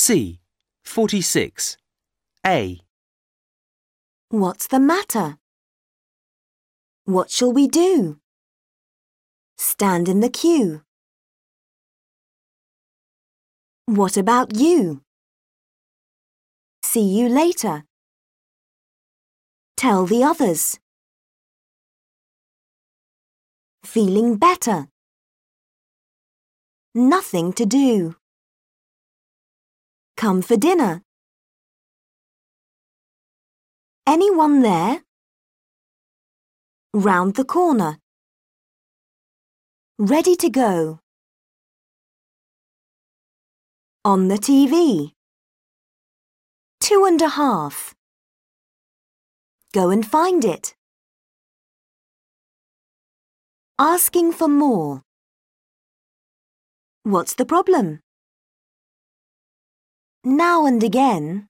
C. 46. A. What's the matter? What shall we do? Stand in the queue. What about you? See you later. Tell the others. Feeling better. Nothing to do. Come for dinner. Anyone there? Round the corner. Ready to go. On the TV. Two and a half. Go and find it. Asking for more. What's the problem? Now and again.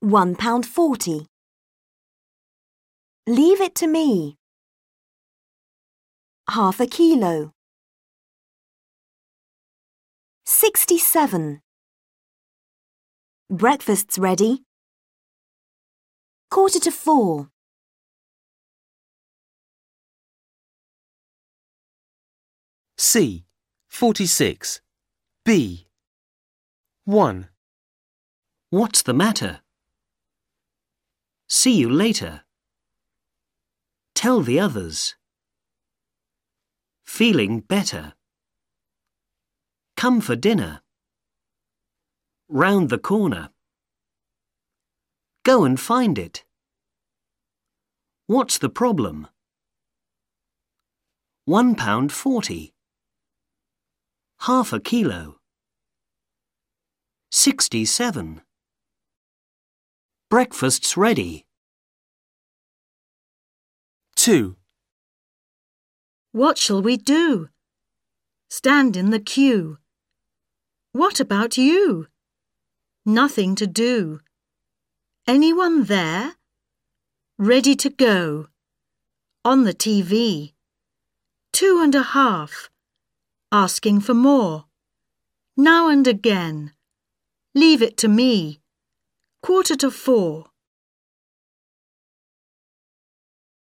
One pound forty. Leave it to me. Half a kilo. Sixty-seven. Breakfast's ready. Quarter to four. C. 46. B. 1. What's the matter? See you later. Tell the others. Feeling better. Come for dinner. Round the corner. Go and find it. What's the problem? One pound forty. Half a kilo. Sixty-seven. Breakfast's ready. 2. What shall we do? Stand in the queue. What about you? Nothing to do. Anyone there? Ready to go. On the TV. Two and a half. Asking for more. Now and again. Leave it to me. Quarter to four.